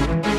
Thank you.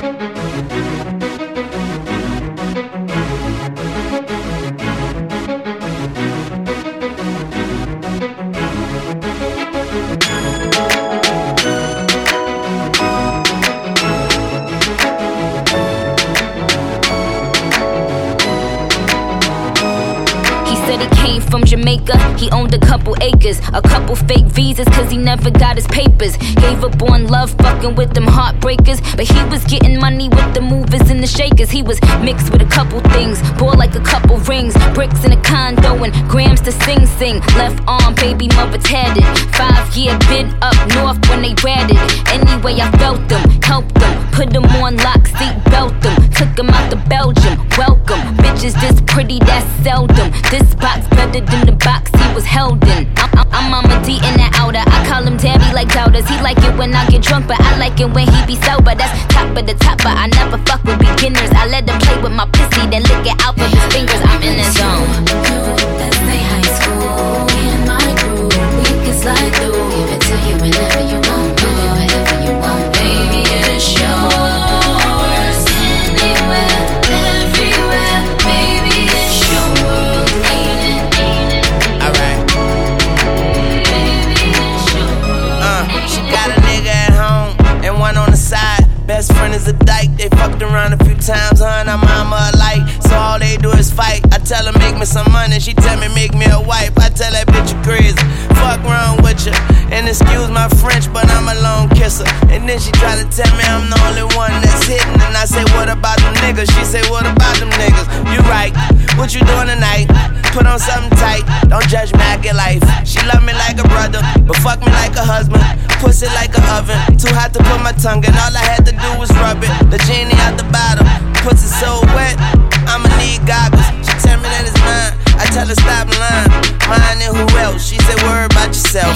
From Jamaica. He owned a couple acres, a couple fake visas, cause he never got his papers. Gave up on love, fucking with them heartbreakers. But he was getting money with the movers and the shakers. He was mixed with a couple things, bought like a couple rings, bricks in a condo, and grams to sing sing. Left arm, baby mother tatted. Five year bid up north when they ratted. Anyway, I felt them, helped them, put them on lock, seat belt them. Took them out to Belgium, welcome. Bitches this pretty, that's seldom. This box better than the box he was held in. I'm, I'm Mama D in the outer. I call him Tabby like doubters. He like it when I get drunk, but I like it when he be sober. That's top of the top, but I never fuck with beginners. I let him play with my pussy, then lick it out with his fingers. Is a dyke. They fucked around a few times, and her mama alike. So all they do is fight. I tell her make me some money, she tell me make me a wife. I tell that bitch you crazy. Fuck wrong with you. And excuse my French, but I'm a lone kisser. And then she try to tell me I'm the only one that's hitting. And I say, what about them niggas? She say, what about them niggas? You right. What you doing tonight? Put on something tight. Don't judge me, I get life. She love me like a brother, but fuck me like a husband pussy like an oven. Too hot to put my tongue in, all I had to do was rub it. The genie out the bottom, pussy so wet, I'ma need goggles. She tell me that it's mine, I tell her stop lying. Mine and who else? She said, worry about yourself.